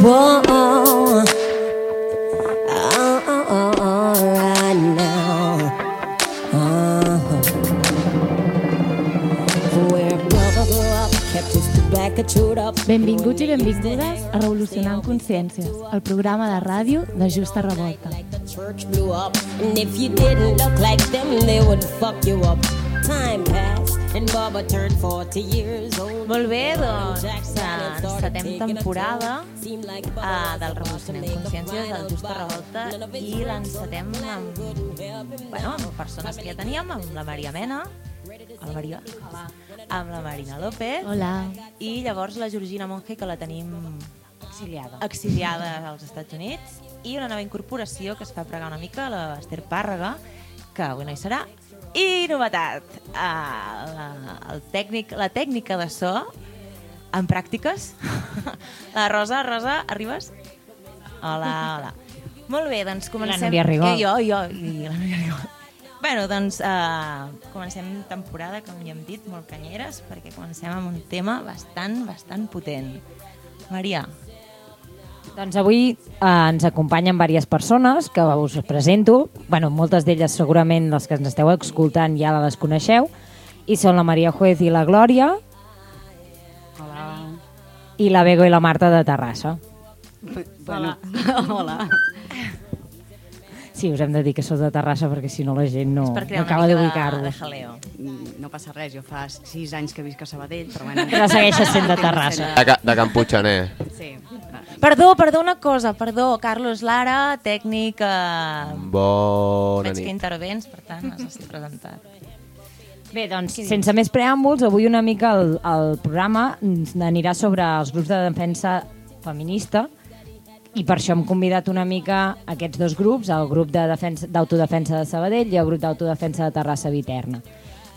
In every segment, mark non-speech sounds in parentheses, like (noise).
Whoa, oh, oh, oh, right chewed up. Benvinguts i benvingudes a Revolucionant Consciències, el programa de ràdio de Justa Revolta. Time passed, and Bubba turned 40 years old. Molt bé, doncs, encetem temporada uh, del Revolucionant Consciències, del Justa Revolta, i l'encetem amb, bueno, amb persones que ja teníem, amb la Maria Mena, Hola, Maria. Hola. Amb la Marina López. Hola. I llavors la Georgina Monge, que la tenim Exiliada. exiliada als Estats Units. I una nova incorporació que es fa pregar una mica, l'Ester Pàrrega, que avui no hi serà. I novetat, uh, la, el tècnic, la tècnica de so en pràctiques. la (laughs) Rosa, Rosa, arribes? Hola, hola. Molt bé, doncs comencem... Núria Rigol. Eh, jo, jo, i la Núria Rigol. Bueno, doncs uh, comencem temporada, com ja hem dit, molt canyeres, perquè comencem amb un tema bastant, bastant potent. Maria, Doncs avui eh, ens acompanyen diverses persones que us presento. bueno, moltes d'elles segurament les que ens esteu escoltant ja les coneixeu. I són la Maria Juez i la Glòria. Hola. I la Bego i la Marta de Terrassa. Bueno, (laughs) hola. Sí, us hem de dir que sou de Terrassa perquè si no la gent no, no acaba d'ubicar-vos. Mm, No passa res, jo fa sis anys que visc a Sabadell, però bueno... Però segueixes sent de Terrassa. De, de Can Puiggener. Sí. Perdó, perdó, una cosa, perdó. Carlos Lara, tècnic, eh, Bona veig que nit. intervens, per tant, has de ser presentat. Bé, doncs, sense més preàmbuls, avui una mica el, el programa ens anirà sobre els grups de defensa feminista i per això hem convidat una mica aquests dos grups, el grup de defensa- d'autodefensa de Sabadell i el grup d'autodefensa de Terrassa Viterna.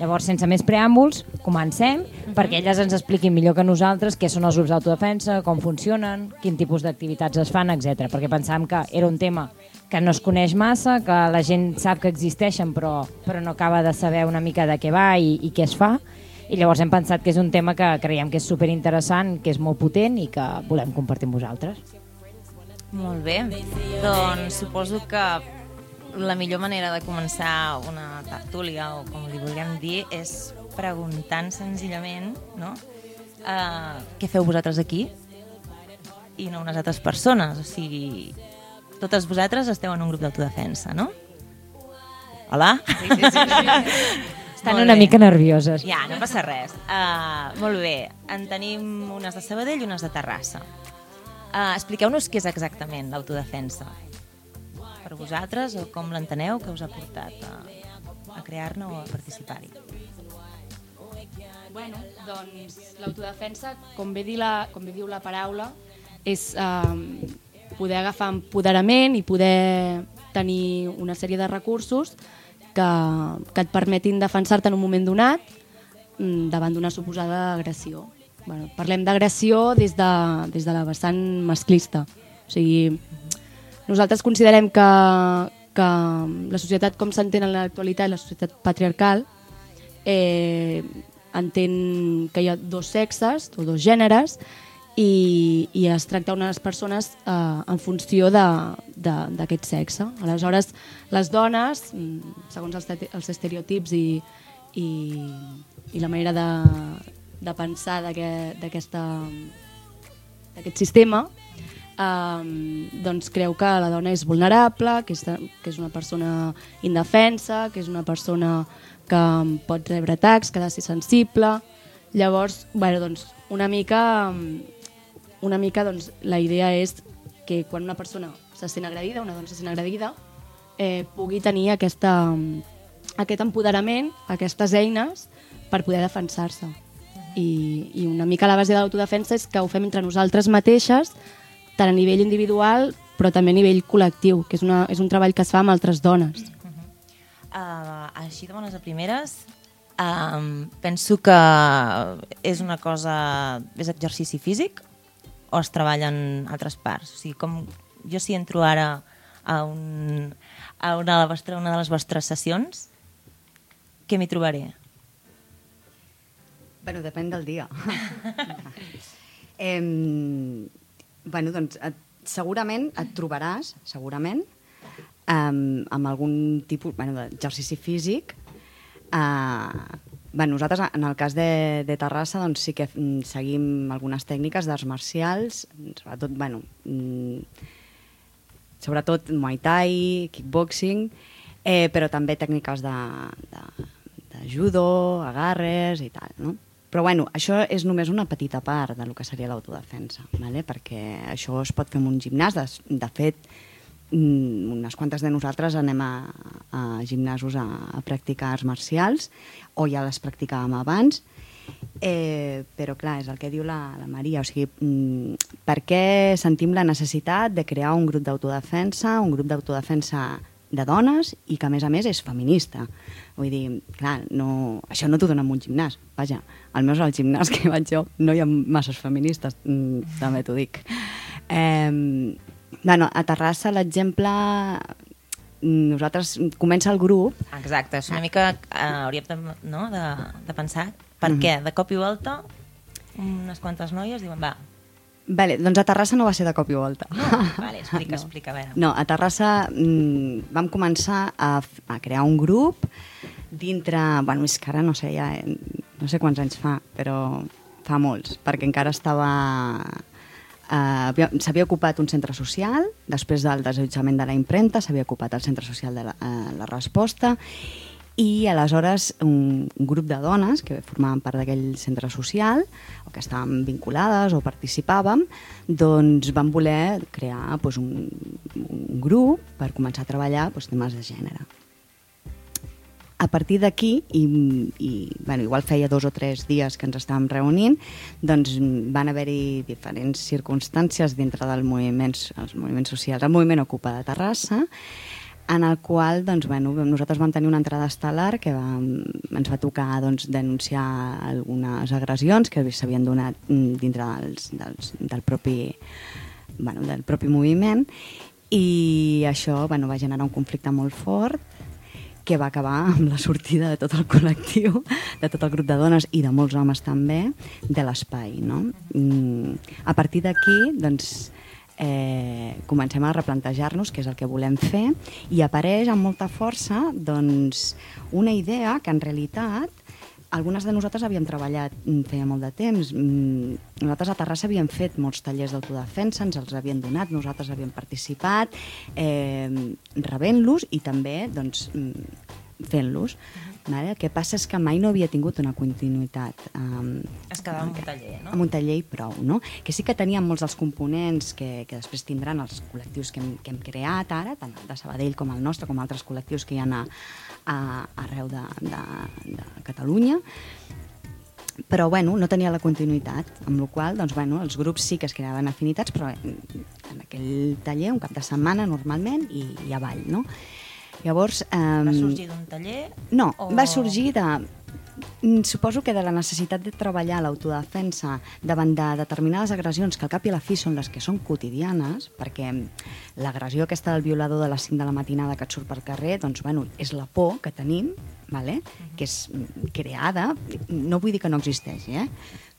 Llavors, sense més preàmbuls, comencem, perquè elles ens expliquin millor que nosaltres què són els grups d'autodefensa, com funcionen, quin tipus d'activitats es fan, etc. Perquè pensàvem que era un tema que no es coneix massa, que la gent sap que existeixen però, però no acaba de saber una mica de què va i, i què es fa. I llavors hem pensat que és un tema que creiem que és superinteressant, que és molt potent i que volem compartir amb vosaltres. Molt bé. Doncs suposo que la millor manera de començar una tertúlia, o com li vulguem dir, és preguntant senzillament no? uh, què feu vosaltres aquí i no unes altres persones. O sigui, totes vosaltres esteu en un grup d'autodefensa, no? Hola? Sí, sí, sí. (laughs) Estan una mica nervioses. Ja, no passa res. Uh, molt bé, en tenim unes de Sabadell i unes de Terrassa. Uh, Expliqueu-nos què és exactament l'autodefensa. Per vosaltres, o com l'enteneu, que us ha portat a, a crear-ne o a participar-hi. Bueno, doncs l'autodefensa, com bé, la, com bé diu la paraula, és eh, poder agafar empoderament i poder tenir una sèrie de recursos que, que et permetin defensar-te en un moment donat mm, davant d'una suposada agressió. Bueno, parlem d'agressió des, de, des de la vessant masclista. O sigui, nosaltres considerem que, que la societat com s'entén en l'actualitat, la societat patriarcal, eh, entén que hi ha dos sexes o dos gèneres i, i es tracta unes persones eh, en funció d'aquest sexe. Aleshores, les dones, segons els, els estereotips i, i, i la manera de, de pensar d'aquest d'aquest sistema, um, doncs creu que la dona és vulnerable, que és, que és una persona indefensa, que és una persona que pot rebre atacs, que ha de ser sensible. Llavors, bueno, doncs, una mica, una mica doncs, la idea és que quan una persona se sent agredida, una dona se sent agredida, eh, pugui tenir aquesta, aquest empoderament, aquestes eines per poder defensar-se. I, I una mica la base de l'autodefensa és que ho fem entre nosaltres mateixes, tant a nivell individual, però també a nivell col·lectiu, que és, una, és un treball que es fa amb altres dones. Uh, així de bones a primeres, um, penso que és una cosa... és exercici físic o es treballa en altres parts? O sigui, com jo si entro ara a, un, a una, de la vostra, una de les vostres sessions, què m'hi trobaré? Bueno, depèn del dia. (laughs) em, Bueno, doncs et, segurament et trobaràs, segurament, um, amb algun tipus bueno, d'exercici físic. Uh, bueno, nosaltres, en el cas de, de Terrassa, doncs sí que mm, seguim algunes tècniques d'arts marcials, sobretot, bueno, mm, sobretot Muay Thai, kickboxing, eh, però també tècniques de, de, de judo, agarres i tal, no? Però bueno, això és només una petita part del que seria l'autodefensa, ¿vale? perquè això es pot fer en un gimnàs. De, de fet, mm, unes quantes de nosaltres anem a, a gimnasos a, a practicar arts marcials, o ja les practicàvem abans, Eh, però clar, és el que diu la, la Maria, o sigui, mm, per què sentim la necessitat de crear un grup d'autodefensa, un grup d'autodefensa de dones i que a més a més és feminista. Vull dir, clar, no, això no t'ho dona en un gimnàs. Vaja, almenys al gimnàs que vaig jo no hi ha masses feministes, mm, també t'ho dic. Eh, bueno, a Terrassa l'exemple nosaltres comença el grup Exacte, és una mica... Eh, hauríem de, no, de, de pensar per Mhm. què, de cop i volta, unes quantes noies diuen, va, Vale, doncs a Terrassa no va ser de cop i volta. no, vale, explica, (laughs) No. explica, a veure. No, a Terrassa mm, vam començar a, a crear un grup dintre... Bueno, és que ara no sé, ja, no sé quants anys fa, però fa molts, perquè encara estava... Eh, havia- s'havia ocupat un centre social, després del desallotjament de la impremta s'havia ocupat el centre social de la, eh, la resposta i aleshores un, grup de dones que formaven part d'aquell centre social o que estàvem vinculades o participàvem, doncs vam voler crear doncs, un, un grup per començar a treballar doncs, temes de gènere. A partir d'aquí, i, i bueno, igual feia dos o tres dies que ens estàvem reunint, doncs van haver-hi diferents circumstàncies dintre dels moviments, els moviments socials, el moviment Ocupa de Terrassa, en el qual doncs, bueno, nosaltres vam tenir una entrada estel·lar que va, ens va tocar doncs, denunciar algunes agressions que s'havien donat mm, dintre dels, dels, del, propi, bueno, del propi moviment i això bueno, va generar un conflicte molt fort que va acabar amb la sortida de tot el col·lectiu, de tot el grup de dones i de molts homes també, de l'espai. No? Mm, a partir d'aquí, doncs, eh, comencem a replantejar-nos què és el que volem fer i apareix amb molta força doncs, una idea que en realitat algunes de nosaltres havíem treballat feia molt de temps. Mm, Nosaltres a Terrassa havíem fet molts tallers d'autodefensa, ens els havien donat, nosaltres havíem participat, eh, rebent-los i també doncs, mm, fent-los. Vale? El que passa és que mai no havia tingut una continuïtat. Um, Es quedava un taller, no? amb un taller i prou, no? Que sí que teníem molts dels components que, que després tindran els col·lectius que hem, que hem creat ara, tant de Sabadell com el nostre, com altres col·lectius que hi ha a, a, arreu de, de, de Catalunya, però bueno, no tenia la continuïtat, amb la qual doncs, bueno, els grups sí que es creaven afinitats, però en aquell taller, un cap de setmana normalment, i, i avall, no? Llavors... Um, Va sorgir d'un taller? no, o- va sorgir de... mm, Suposo que de la necessitat de treballar l'autodefensa davant de determinades agressions que al cap i a la fi són les que són quotidianes, perquè l'agressió aquesta del violador de les 5 de la matinada que et surt pel carrer, doncs, bueno, és la por que tenim, vale? que és mm, creada, no vull dir que no existeixi, eh?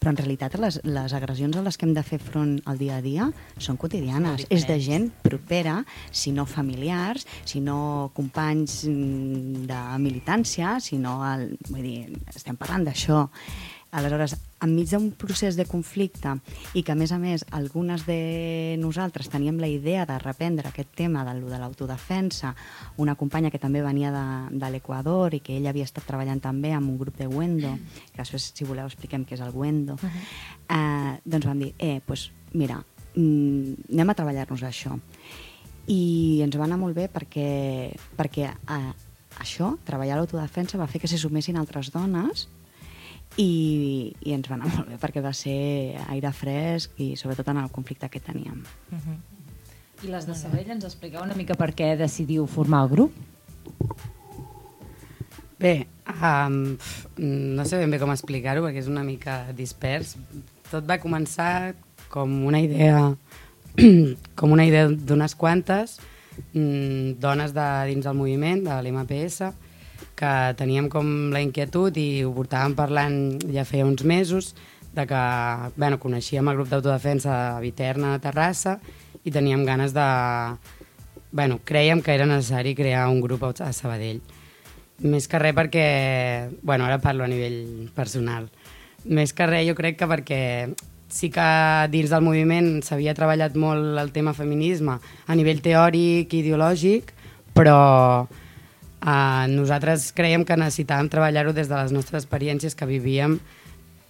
Però en realitat les, les agressions a les que hem de fer front al dia a dia són quotidianes. És de gent propera, si no familiars, si no companys mm, de militància, si no... El, vull dir, estem parlant d'això. Aleshores, enmig d'un procés de conflicte i que, a més a més, algunes de nosaltres teníem la idea de reprendre aquest tema de, de l'autodefensa, una companya que també venia de, de l'Equador i que ella havia estat treballant també amb un grup de Wendo, que després, si voleu, expliquem què és el Wendo, uh -huh. eh, doncs vam dir, eh, doncs, mira, mm, anem a treballar-nos això. I ens va anar molt bé perquè, perquè eh, això, treballar l'autodefensa, va fer que s'hi sumessin altres dones i, i ens va anar (laughs) molt bé perquè va ser aire fresc i sobretot en el conflicte que teníem. Mhm. I les de Sabell ens expliqueu una mica per què decidiu formar el grup? Bé, um, no sé ben bé com explicar-ho perquè és una mica dispers. Tot va començar com una idea (clears throat) com una idea d'unes quantes mm, dones de dins del moviment, de l'MPS, que teníem com la inquietud i ho portàvem parlant ja feia uns mesos de que bueno, coneixíem el grup d'autodefensa de Viterna, de Terrassa, i teníem ganes de... Bueno, creiem que era necessari crear un grup a Sabadell. Més que res perquè... Bueno, ara parlo a nivell personal. Més que res jo crec que perquè sí que dins del moviment s'havia treballat molt el tema feminisme a nivell teòric i ideològic, però eh, nosaltres creiem que necessitàvem treballar-ho des de les nostres experiències que vivíem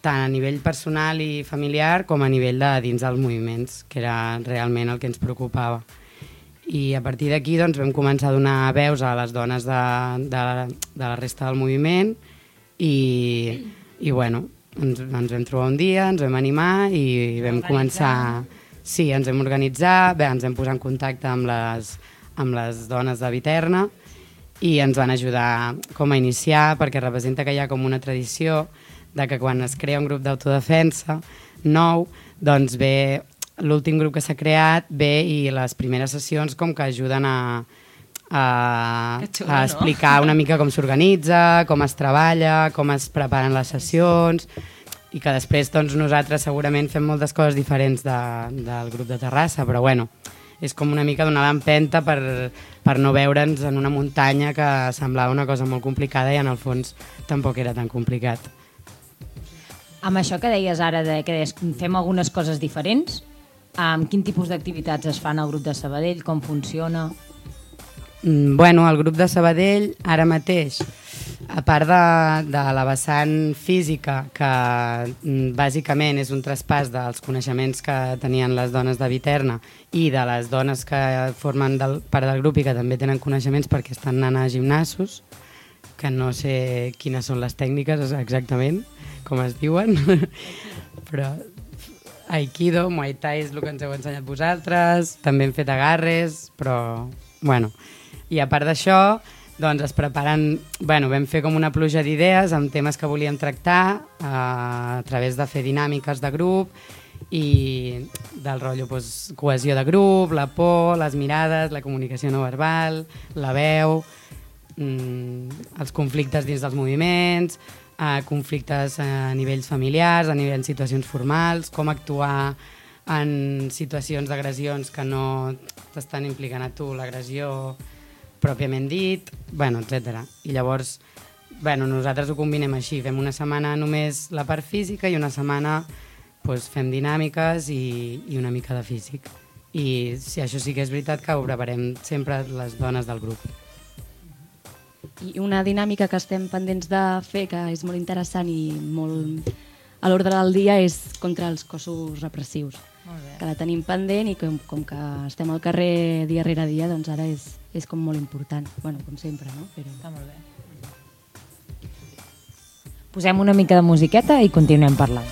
tant a nivell personal i familiar com a nivell de dins dels moviments, que era realment el que ens preocupava. I a partir d'aquí doncs, vam començar a donar veus a les dones de, de, de la resta del moviment i, i bueno, ens, ens vam trobar un dia, ens vam animar i vam començar... Sí, ens vam organitzar, bé, ens vam posar en contacte amb les, amb les dones de Viterna i ens van ajudar com a iniciar perquè representa que hi ha com una tradició de que quan es crea un grup d'autodefensa nou, doncs ve l'últim grup que s'ha creat ve i les primeres sessions com que ajuden a, a, xulo, a explicar no? una mica com s'organitza, com es treballa, com es preparen les sessions i que després doncs, nosaltres segurament fem moltes coses diferents de, del grup de Terrassa, però bueno, és com una mica donar l'empenta per, per no veure'ns en una muntanya que semblava una cosa molt complicada i en el fons tampoc era tan complicat. Amb això que deies ara, de que fem algunes coses diferents, amb quin tipus d'activitats es fan al grup de Sabadell, com funciona? Mm, bueno, el grup de Sabadell ara mateix, a part de, de la vessant física, que mm, bàsicament és un traspàs dels coneixements que tenien les dones de Viterna i de les dones que formen del, part del grup i que també tenen coneixements perquè estan anant a gimnasos, que no sé quines són les tècniques exactament, com es diuen, (laughs) però Aikido, Muay Thai és el que ens heu ensenyat vosaltres, també hem fet agarres, però, bueno. I a part d'això, doncs es preparen... Bueno, vam fer com una pluja d'idees amb temes que volíem tractar eh, a través de fer dinàmiques de grup i del rotllo doncs, cohesió de grup, la por, les mirades, la comunicació no verbal, la veu, mm, els conflictes dins dels moviments, a conflictes a nivells familiars, a nivells situacions formals, com actuar en situacions d'agressions que no t'estan implicant a tu l'agressió pròpiament dit, bueno, etc. I llavors, bueno, nosaltres ho combinem així, fem una setmana només la part física i una setmana pues, fem dinàmiques i, i una mica de físic. I si això sí que és veritat que ho preparem sempre les dones del grup. I una dinàmica que estem pendents de fer, que és molt interessant i molt a l'ordre del dia, és contra els cossos repressius. Que la tenim pendent i com, com que estem al carrer dia rere dia, doncs ara és, és com molt important. bueno, com sempre, no? Però... Està molt bé. Posem una mica de musiqueta i continuem parlant.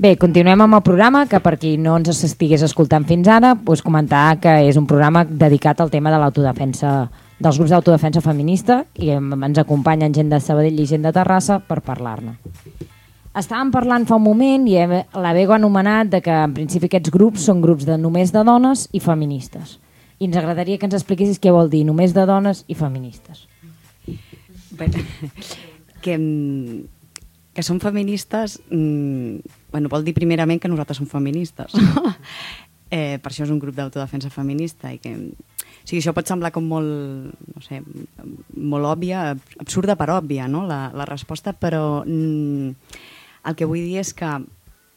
Bé, continuem amb el programa, que per qui no ens estigués escoltant fins ara, doncs comentar que és un programa dedicat al tema de l'autodefensa dels grups d'autodefensa feminista i ens acompanyen gent de Sabadell i gent de Terrassa per parlar-ne. Estàvem parlant fa un moment i la Bego ha anomenat de que en principi aquests grups són grups de només de dones i feministes. I ens agradaria que ens expliquessis què vol dir només de dones i feministes. Bé, (laughs) que, que som feministes mmm, bueno, vol dir primerament que nosaltres som feministes. (laughs) eh, per això és un grup d'autodefensa feminista i que o sigui, això pot semblar com molt, no sé, molt òbvia, absurda per òbvia, no?, la, la resposta, però mm, el que vull dir és que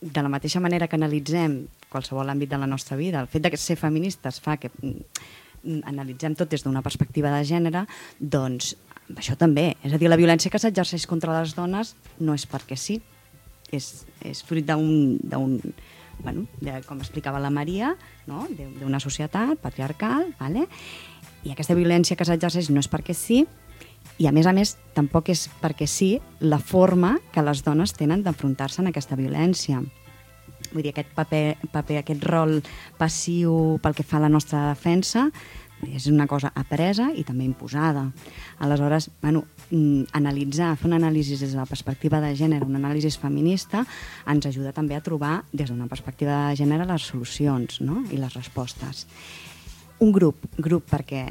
de la mateixa manera que analitzem qualsevol àmbit de la nostra vida, el fet de ser feministes fa que mm, analitzem tot des d'una perspectiva de gènere, doncs això també. És a dir, la violència que s'exerceix contra les dones no és perquè sí, és, és fruit d'un bueno, de, com explicava la Maria, no? d'una societat patriarcal, vale? i aquesta violència que s'exerceix no és perquè sí, i a més a més tampoc és perquè sí la forma que les dones tenen d'enfrontar-se en aquesta violència. Vull dir, aquest paper, paper, aquest rol passiu pel que fa a la nostra defensa és una cosa apresa i també imposada. Aleshores, bueno, mm, analitzar, fer una anàlisi des de la perspectiva de gènere, una anàlisi feminista, ens ajuda també a trobar, des d'una perspectiva de gènere, les solucions no? i les respostes. Un grup, grup perquè,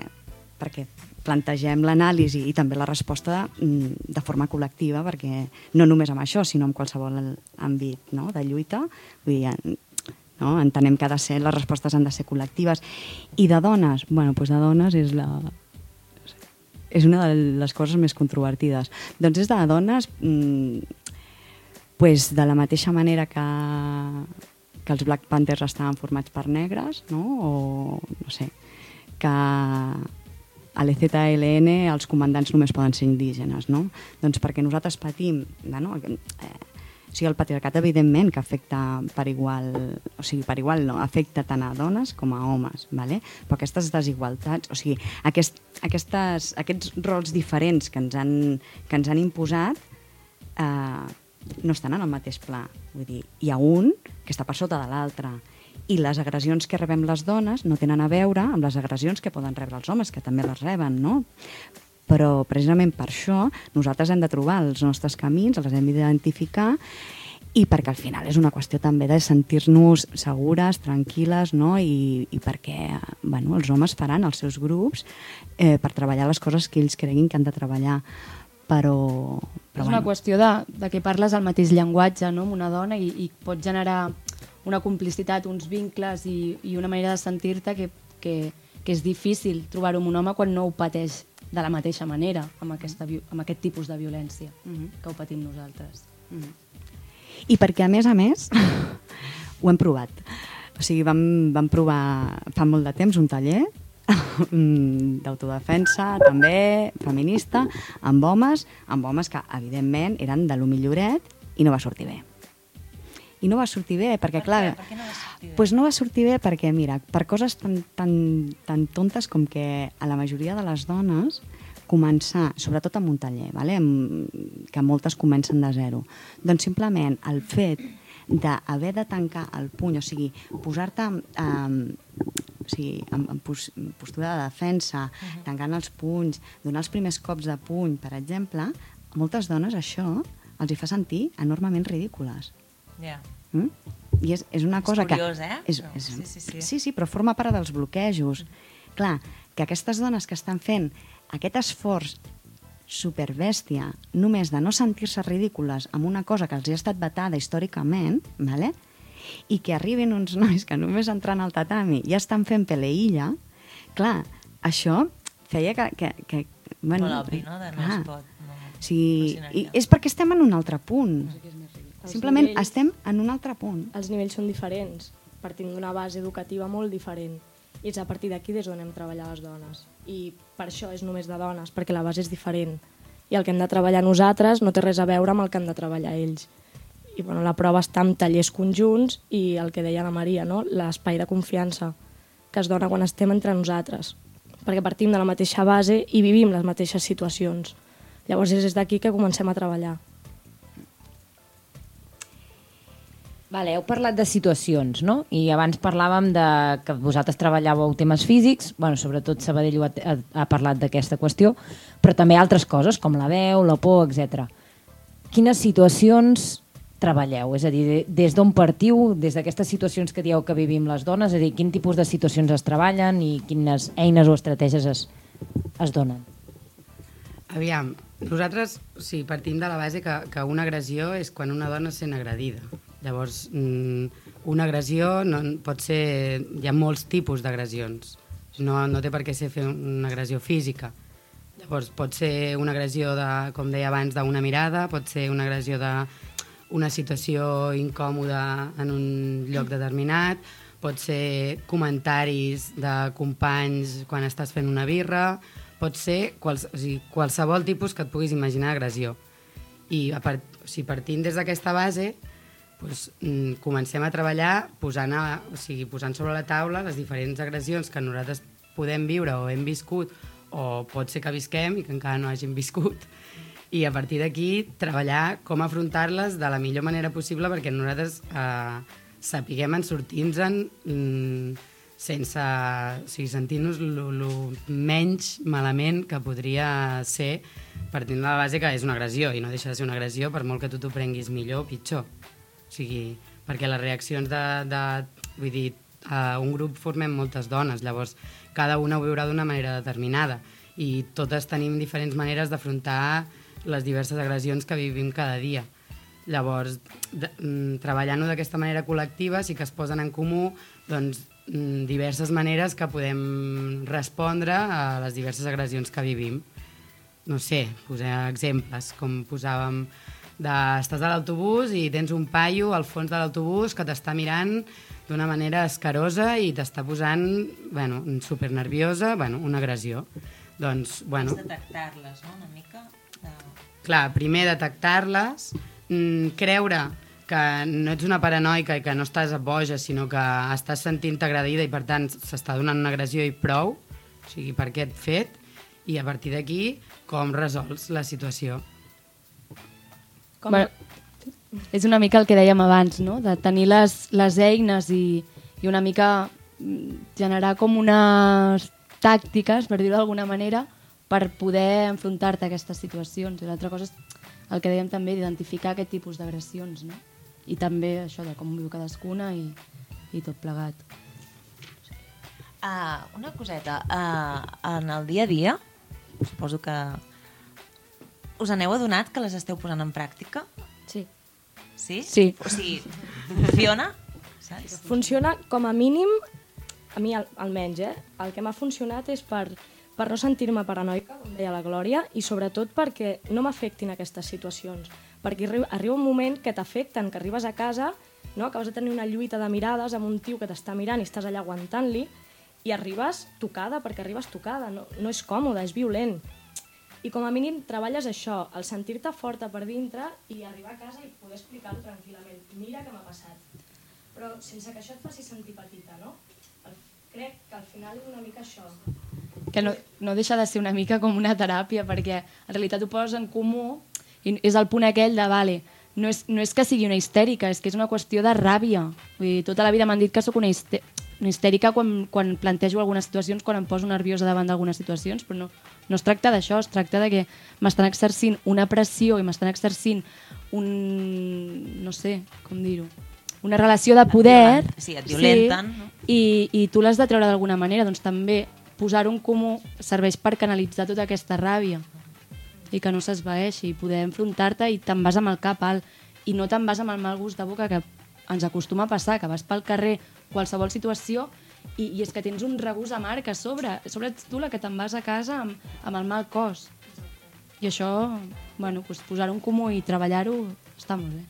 perquè plantegem l'anàlisi i també la resposta mm, de forma col·lectiva, perquè no només amb això, sinó en qualsevol àmbit no? de lluita, vull dir, no? Entenem que ha de ser, les respostes han de ser col·lectives. I de dones? bueno, doncs de dones és la, és una de les coses més controvertides. Doncs és de dones mmm, pues de la mateixa manera que, que els Black Panthers estaven formats per negres, no? o no sé, que a l'EZLN els comandants només poden ser indígenes, no? Doncs perquè nosaltres patim, bueno, eh, o sigui, el patriarcat, evidentment, que afecta per igual, o sigui, per igual no, afecta tant a dones com a homes, ¿vale? però aquestes desigualtats, o sigui, aquest, aquestes, aquests rols diferents que ens han, que ens han imposat eh, no estan en el mateix pla. Vull dir, hi ha un que està per sota de l'altre i les agressions que rebem les dones no tenen a veure amb les agressions que poden rebre els homes, que també les reben, no? Però precisament per això nosaltres hem de trobar els nostres camins, els hem d'identificar i perquè al final és una qüestió també de sentir-nos segures, tranquil·les, no? I, i perquè bueno, els homes faran els seus grups eh, per treballar les coses que ells creguin que han de treballar. Però, però és una bueno. qüestió de, de que parles el mateix llenguatge no? amb una dona i, i pot generar una complicitat, uns vincles i, i una manera de sentir-te que, que, que és difícil trobar-ho amb un home quan no ho pateix de la mateixa manera amb, aquesta, amb aquest tipus de violència mm -hmm. que ho patim nosaltres. Mm -hmm. I perquè, a més a més, ho hem provat. O sigui, vam, vam provar fa molt de temps un taller d'autodefensa, també, feminista, amb homes, amb homes que, evidentment, eren de lo milloret i no va sortir bé. I no va sortir bé, perquè, per clar... Per què no va sortir bé? Pues no va sortir bé perquè, mira, per coses tan, tan, tan tontes com que a la majoria de les dones començar, sobretot amb un taller, vale? que moltes comencen de zero, doncs simplement el fet d'haver de tancar el puny, o sigui, posar-te um, o sigui, en, en postura de defensa, uh -huh. tancant els punys, donar els primers cops de puny, per exemple, a moltes dones això els hi fa sentir enormement ridícules. Yeah. Mm? I és, és una és cosa curiós, que... eh? És, Però, és, sí, sí, sí. sí, sí, però forma part dels bloquejos. Mm. Clar, que aquestes dones que estan fent aquest esforç superbèstia només de no sentir-se ridícules amb una cosa que els ha estat vetada històricament, vale? i que arribin uns nois que només entrant al tatami ja estan fent peleïlla, clar, això feia que... que, que bueno, Molt obvi, no? De no clar, es pot... No, sí, i és perquè estem en un altre punt. Els Simplement nivells- estem en un altre punt. els nivells són diferents, partint d'una base educativa molt diferent. I és a partir d'aquí des d'on hem treballat les dones. I per això és només de dones, perquè la base és diferent. I el que hem de treballar nosaltres no té res a veure amb el que han de treballar ells. I bueno, la prova està en tallers conjunts i el que deia la Maria, no? l'espai de confiança que es dona quan estem entre nosaltres. Perquè partim de la mateixa base i vivim les mateixes situacions. Llavors és des d'aquí que comencem a treballar. Vale, heu parlat de situacions, no? I abans parlàvem de que vosaltres treballàveu temes físics, bueno, sobretot Sabadell ha, ha, ha parlat d'aquesta qüestió, però també altres coses, com la veu, la por, etc. Quines situacions treballeu? És a dir, de- des d'on partiu, des d'aquestes situacions que dieu que vivim les dones, és a dir, quin tipus de situacions es treballen i quines eines o estratègies es, es donen? Aviam, nosaltres sigui, partim de la base que, que una agressió és quan una dona sent agredida. Llavors, mm, una agressió no, pot ser... Hi ha molts tipus d'agressions. No, no té per què ser fer una agressió física. Llavors, pot ser una agressió, de, com deia abans, d'una mirada, pot ser una agressió de una situació incòmoda en un lloc determinat, pot ser comentaris de companys quan estàs fent una birra, pot ser quals, o sigui, qualsevol tipus que et puguis imaginar d'agressió. I a part, o sigui, partint des d'aquesta base, doncs, mm, comencem a treballar posant, a, o sigui, posant sobre la taula les diferents agressions que nosaltres podem viure o hem viscut o pot ser que visquem i que encara no hàgim viscut i a partir d'aquí treballar com afrontar-les de la millor manera possible perquè nosaltres eh, sapiguem en sortir-nos-en mm, sense o sigui, sentir-nos el menys malament que podria ser partint de la base que és una agressió i no deixa de ser una agressió per molt que tu t'ho prenguis millor o pitjor. O sigui, perquè les reaccions de... de vull dir, a un grup formem moltes dones, llavors cada una ho viurà d'una manera determinada i totes tenim diferents maneres d'afrontar les diverses agressions que vivim cada dia. Llavors, mm, treballant-ho d'aquesta manera col·lectiva sí que es posen en comú doncs, mm, diverses maneres que podem respondre a les diverses agressions que vivim. No sé, posar exemples, com posàvem de, estàs a l'autobús i tens un paio al fons de l'autobús que t'està mirant d'una manera escarosa i t'està posant, bueno, super nerviosa, bueno, una agressió. Doncs, bueno, És detectar-les, no?, una mica. De... clar, primer detectar-les, mm, creure que no ets una paranoica i que no estàs boja, sinó que estàs sentint-te agredida i per tant s'està donant una agressió i prou, o sigui, per aquest fet, i a partir d'aquí com resols la situació. Com... Bueno, és una mica el que dèiem abans, no? de tenir les, les eines i, i una mica mm, generar com unes tàctiques, per dir-ho d'alguna manera, per poder enfrontar-te a aquestes situacions. I l'altra cosa és el que dèiem també, d'identificar aquest tipus d'agressions, no? I també això de com viu cadascuna i, i tot plegat. Uh, una coseta, uh, en el dia a dia, suposo que us aneu adonat que les esteu posant en pràctica? Sí. Sí? Sí. O sigui, Fiona, saps? Funciona com a mínim, a mi al- almenys, eh? El que m'ha funcionat és per, per no sentir-me paranoica, com deia la Glòria, i sobretot perquè no m'afectin aquestes situacions. Perquè arri- arriba un moment que t'afecten, que arribes a casa, no? acabes de tenir una lluita de mirades amb un tio que t'està mirant i estàs allà aguantant-li, i arribes tocada, perquè arribes tocada, no, no és còmode, és violent. I com a mínim treballes això, el sentir-te forta per dintre i arribar a casa i poder explicar-ho tranquil·lament. Mira què m'ha passat. Però sense que això et faci sentir petita, no? El, crec que al final és una mica això. que no, no deixa de ser una mica com una teràpia, perquè en realitat ho poses en comú i és el punt aquell de, vale, no és, no és que sigui una histèrica, és que és una qüestió de ràbia. Vull dir, tota la vida m'han dit que sóc una, histè una histèrica quan, quan plantejo algunes situacions, quan em poso nerviosa davant d'algunes situacions, però no, no es tracta d'això, es tracta de que m'estan exercint una pressió i m'estan exercint un... no sé, com dir-ho, una relació de poder... sí, et violenten, no? I, i tu l'has de treure d'alguna manera, doncs també posar-ho en comú serveix per canalitzar tota aquesta ràbia i que no s'esvaeixi i poder enfrontar-te i te'n vas amb el cap alt i no te'n vas amb el mal gust de boca que ens acostuma a passar, que vas pel carrer qualsevol situació i, i és que tens un regús amarg a sobre, a sobre ets tu la que te'n vas a casa amb, amb el mal cos i això, bueno, doncs posar-ho en comú i treballar-ho està molt bé.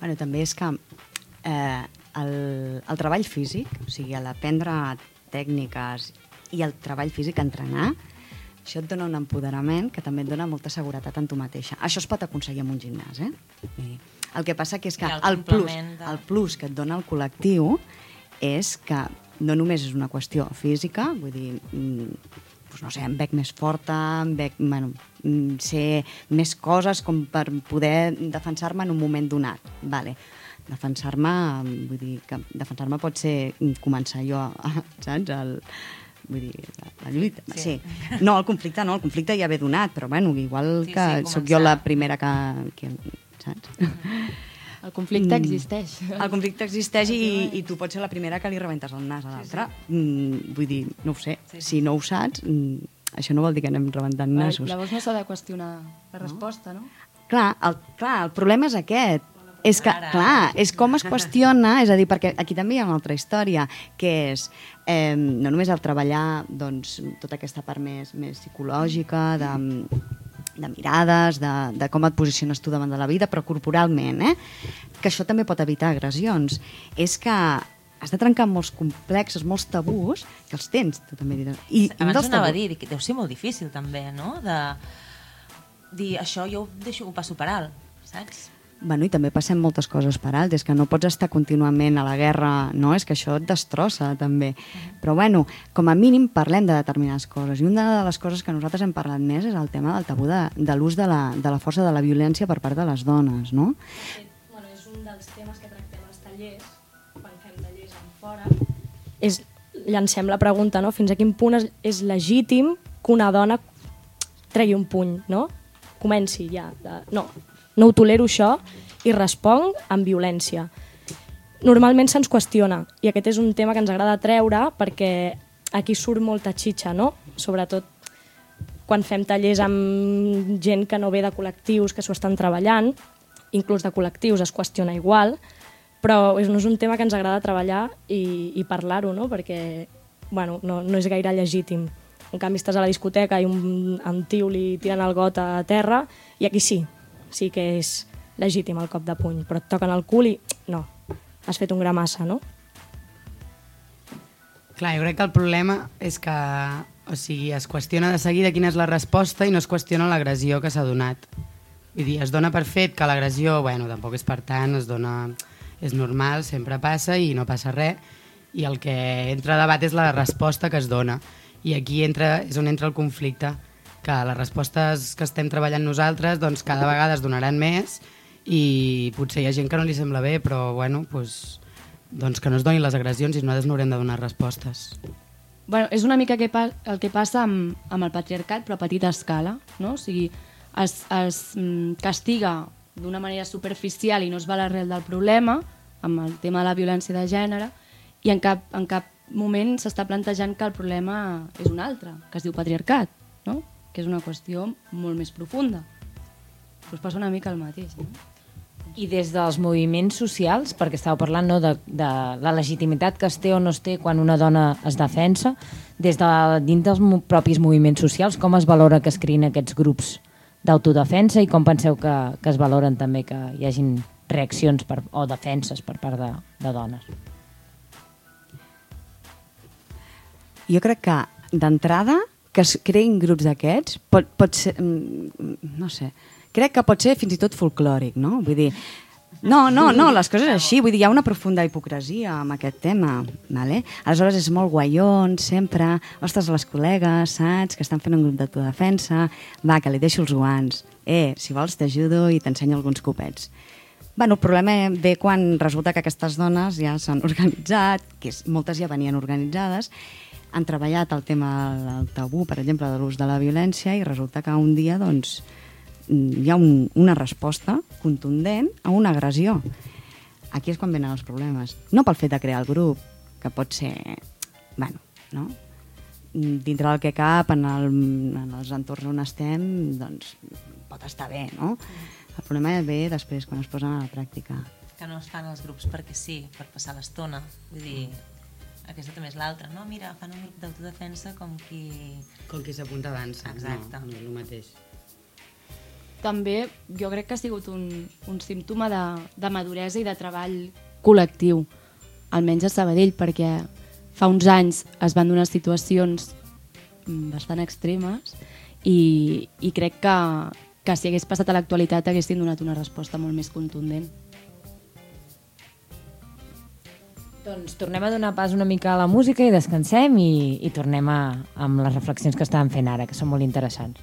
Bueno, també és que eh, el, el treball físic, o sigui, l'aprendre tècniques i el treball físic, entrenar, això et dona un empoderament que també et dona molta seguretat en tu mateixa. Això es pot aconseguir en un gimnàs, eh? El que passa que és que I el el, plus, de- el plus que et dona el col·lectiu és que no només és una qüestió física, vull dir, doncs no sé, em veig més forta, em veig, bueno, mm, sé més coses com per poder defensar-me en un moment donat. Vale. Defensar-me, vull dir, que defensar-me pot ser començar jo, (laughs) saps, el, vull dir, la, la lluita. Sí. sí. No, el conflicte no, el conflicte ja ve donat, però bueno, igual Sí, que sí, sóc jo la primera que, que saps? El conflicte existeix. El conflicte existeix i, i tu pots ser la primera que li rebentes el nas a l'altre. Mm, vull dir, no ho sé. Si no ho saps, mm, això no vol dir que anem rebentant Vale, nassos. Llavors no s'ha de qüestionar la resposta, no? Clar, el, clar, el problema és aquest. És que, Ara. clar, és com es qüestiona, és a dir, perquè aquí també hi ha una altra història, que és eh, no només el treballar doncs, tota aquesta part més, més psicològica, de, de mirades, de, de com et posiciones tu davant de la vida, però corporalment, eh? que això també pot evitar agressions. És que has de trencar molts complexos, molts tabús, que els tens, tu també diràs. I, Abans dels anava a tabús- dir que deu ser molt difícil també, no? De dir això jo ho deixo, ho passo per alt, saps? Bueno, i també passem moltes coses per alt, és que no pots estar contínuament a la guerra, no? És que això et destrossa, també. Però, bueno, com a mínim parlem de determinades coses. I una de les coses que nosaltres hem parlat més és el tema del tabú de, de l'ús de, la, de la força de la violència per part de les dones, no? bueno, és un dels temes que tractem als tallers, quan fem tallers en fora. És, llancem la pregunta, no? Fins a quin punt és, és legítim que una dona tregui un puny, no? Comenci ja. De, no, no ho tolero això i responc amb violència. Normalment se'ns qüestiona i aquest és un tema que ens agrada treure perquè aquí surt molta xitxa, no? Sobretot quan fem tallers amb gent que no ve de col·lectius que s'ho estan treballant, inclús de col·lectius es qüestiona igual, però és, no és un tema que ens agrada treballar i, i parlar-ho, no? perquè bueno, no, no és gaire legítim. En canvi, estàs a la discoteca i un, un tio li tiren el got a terra i aquí sí, sí que és legítim el cop de puny, però et toquen el cul i no, has fet un gra massa, no? Clar, jo crec que el problema és que o sigui, es qüestiona de seguida quina és la resposta i no es qüestiona l'agressió que s'ha donat. Vull dir, es dona per fet que l'agressió, bueno, tampoc és per tant, es dona, és normal, sempre passa i no passa res, i el que entra a debat és la resposta que es dona. I aquí entra, és on entra el conflicte, que les respostes que estem treballant nosaltres doncs cada vegada es donaran més i potser hi ha gent que no li sembla bé, però bueno, doncs, doncs que no es donin les agressions i nosaltres no haurem de donar respostes. Bueno, és una mica que el que passa amb, amb el patriarcat, però a petita escala. No? O sigui, es, es mm, castiga d'una manera superficial i no es va a l'arrel del problema, amb el tema de la violència de gènere, i en cap, en cap moment s'està plantejant que el problema és un altre, que es diu patriarcat, no? Que és una qüestió molt més profunda. Pues passa una mica el mateix. No? I des dels moviments socials, perquè estàveu parlant no, de, de la legitimitat que es té o no es té quan una dona es defensa, des de dins dels propis moviments socials, com es valora que es creïn aquests grups d'autodefensa i com penseu que, que es valoren també que hi hagin reaccions per, o defenses per part de, de dones? Jo crec que d'entrada que es creïn grups d'aquests pot, pot ser, mm, no sé, crec que pot ser fins i tot folclòric, no? Vull dir, no, no, no, les coses així, vull dir, hi ha una profunda hipocresia amb aquest tema, vale? aleshores és molt guaion, sempre, ostres, les col·legues, saps, que estan fent un grup d'autodefensa, va, que li deixo els guants, eh, si vols t'ajudo i t'ensenyo alguns copets. Bueno, el problema ve quan resulta que aquestes dones ja s'han organitzat, que moltes ja venien organitzades, han treballat el tema del tabú, per exemple, de l'ús de la violència i resulta que un dia doncs, hi ha un, una resposta contundent a una agressió. Aquí és quan venen els problemes. No pel fet de crear el grup, que pot ser, bueno, no? Dintre del que cap, en, el, en els entorns on estem, doncs pot estar bé, no? El problema ve després, quan es posen a la pràctica. Que no es fan els grups perquè sí, per passar l'estona. Vull dir, aquesta també és l'altra, no? Mira, fan un grup d'autodefensa com qui... Com qui s'apunta a dansa. Exacte. No, no és el mateix. també jo crec que ha sigut un, un símptoma de, de maduresa i de treball col·lectiu, almenys a Sabadell, perquè fa uns anys es van donar situacions bastant extremes i, i crec que, que si hagués passat a l'actualitat haguessin donat una resposta molt més contundent. Doncs tornem a donar pas una mica a la música i descansem i, i tornem a, amb les reflexions que estàvem fent ara, que són molt interessants.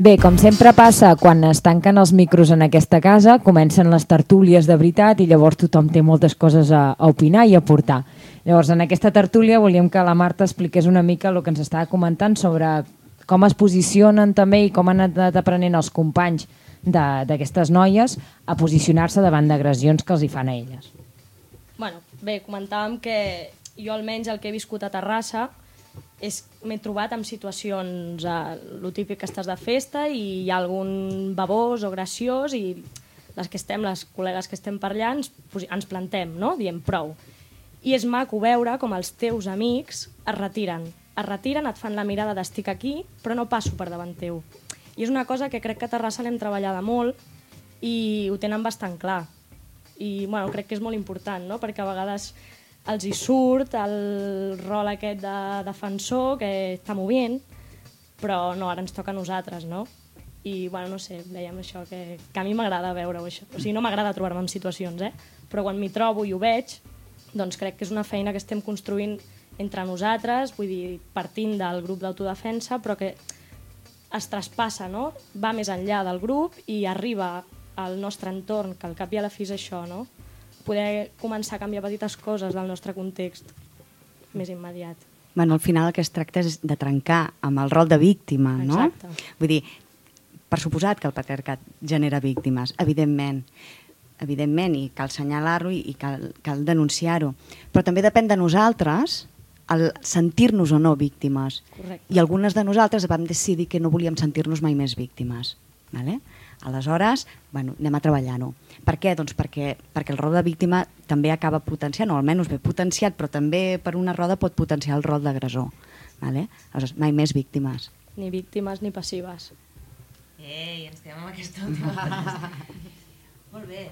Bé, com sempre passa, quan es tanquen els micros en aquesta casa, comencen les tertúlies de veritat i llavors tothom té moltes coses a, a opinar i a portar. Llavors, en aquesta tertúlia volíem que la Marta expliqués una mica el que ens estava comentant sobre com es posicionen també i com han anat aprenent els companys d'aquestes noies a posicionar-se davant d'agressions que els hi fan a elles. Bueno, bé, comentàvem que jo almenys el que he viscut a Terrassa m'he trobat en situacions, eh, lo típic que estàs de festa i hi ha algun babós o graciós i les que estem, les col·legues que estem per allà, ens, ens plantem, no? Diem prou. I és maco veure com els teus amics es retiren. Es retiren, et fan la mirada d'estic aquí, però no passo per davant teu. I és una cosa que crec que a Terrassa l'hem treballada molt i ho tenen bastant clar. I bueno, crec que és molt important, no? perquè a vegades els hi surt el rol aquest de defensor que està movent, però no, ara ens toca a nosaltres, no? I, bueno, no sé, dèiem això, que, que a mi m'agrada veure-ho, això. O sigui, no m'agrada trobar-me en situacions, eh? Però quan m'hi trobo i ho veig, doncs crec que és una feina que estem construint entre nosaltres, vull dir, partint del grup d'autodefensa, però que es traspassa, no? Va més enllà del grup i arriba al nostre entorn, que al cap i a la fi és això, no? Poder començar a canviar petites coses del nostre context més immediat. Bueno, al final el que es tracta és de trencar amb el rol de víctima, no? Exacte. Vull dir, per suposat que el patriarcat genera víctimes, evidentment, evidentment, i cal assenyalar-ho i, i cal, cal denunciar-ho. Però també depèn de nosaltres el sentir-nos o no víctimes. Correcte. I algunes de nosaltres vam decidir que no volíem sentir-nos mai més víctimes. Vale? Aleshores, bueno, anem a treballar-ho. Per què? Doncs perquè, perquè el rol de víctima també acaba potenciant, o almenys bé potenciat, però també per una roda pot potenciar el rol d'agressor. Vale? Aleshores, mai més víctimes. Ni víctimes ni passives. Ei, ens quedem amb aquesta última. Molt bé.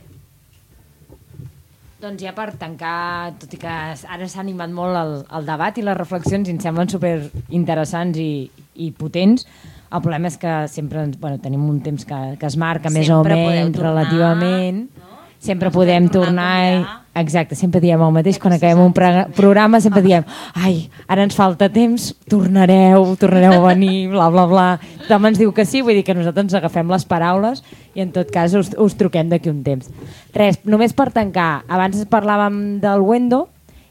Doncs ja per tancar, tot i que ara s'ha animat molt el, el debat i les reflexions i ens semblen super interessants i, i potents, el problema és que sempre bueno, tenim un temps que, que es marca més o Sempre menys, tornar, relativament. no? Sempre Ens podem tornar tornar... I, exacte, sempre diem el mateix quan acabem un programa, sempre diem ai, ara ens falta temps, tornareu, tornareu a venir, (laughs) bla, bla, bla. Tothom ens diu que sí, vull dir que nosaltres ens agafem les paraules i en tot cas us, us truquem d'aquí un temps. Res, només per tancar, abans parlàvem del Wendo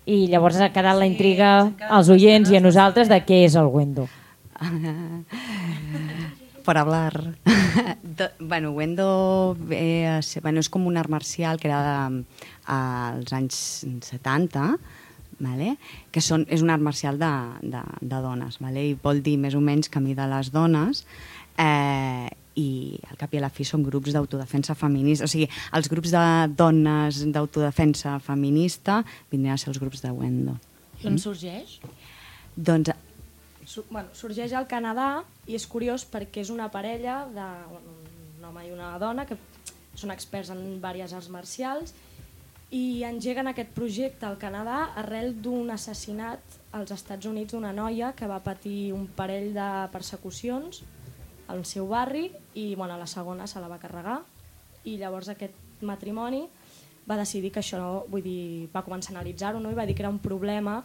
i llavors ha quedat la intriga als oients i a nosaltres de què és el Wendo. (laughs) por hablar. Do, bueno, Wendo ser, bueno, és com un art marcial creada als anys 70, vale? que són, és un art marcial de, de, de dones, vale? i vol dir més o menys camí de les dones, eh, i al cap i a la fi són grups d'autodefensa feminista, o sigui, els grups de dones d'autodefensa feminista vindrien a ser els grups de Wendo. I on sorgeix? Doncs Bueno, sorgeix al Canadà i és curiós perquè és una parella de un home i una dona que són experts en diverses arts marcials i engeguen aquest projecte al Canadà arrel d'un assassinat als Estats Units d'una noia que va patir un parell de persecucions al seu barri i bueno, la segona se la va carregar i llavors aquest matrimoni va decidir que això, vull dir, va començar a analitzar-ho no? i va dir que era un problema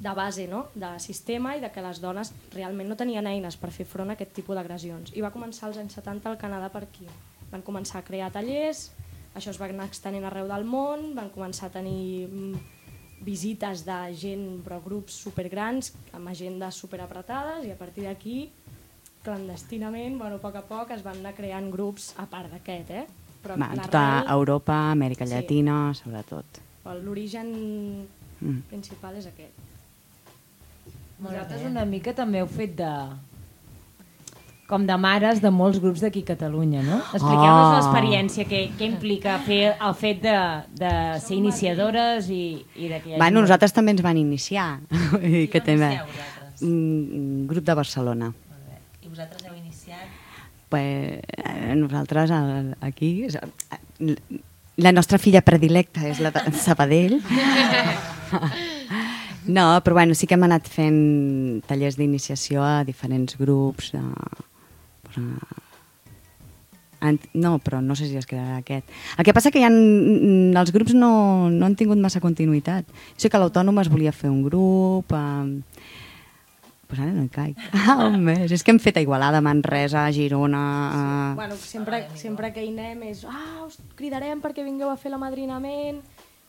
de base no? de sistema i de que les dones realment no tenien eines per fer front a aquest tipus d'agressions. I va començar als anys 70 al Canadà per aquí. Van començar a crear tallers, això es va anar extenent arreu del món, van començar a tenir mm, visites de gent, però grups supergrans, amb agendes superapretades, i a partir d'aquí, clandestinament, bueno, a poc a poc, es van anar creant grups a part d'aquest, eh? Però va, tota l'arrel- Europa, Amèrica Sí. Llatina, sobretot. L'origen Mm. principal és aquest. Vosaltres una mica també heu fet de com de mares de molts grups d'aquí a Catalunya, no? Expliqueu-nos Oh. l'experiència que, que implica fer el fet de, de ser iniciadores i, i de que hi hagi Bueno, nosaltres també ens van iniciar. Dir (laughs) que on també... Un grup de Barcelona. I vosaltres heu iniciat... Pues, eh, nosaltres al- aquí... és- La nostra filla predilecta és la de Sabadell. (laughs) No, però bueno, sí que hem anat fent tallers d'iniciació a diferents grups. A, ant- no, però no sé si es quedarà aquest. El que passa que hi ha, els grups no, no han tingut massa continuïtat. Jo sé que l'Autònoma es volia fer un grup... Eh, pues ara no hi caic. (laughs) Ah. És que hem fet a Igualada, Manresa, Girona... Eh, Bueno, sempre, sempre que hi anem és ah, us cridarem perquè vingueu a fer l'amadrinament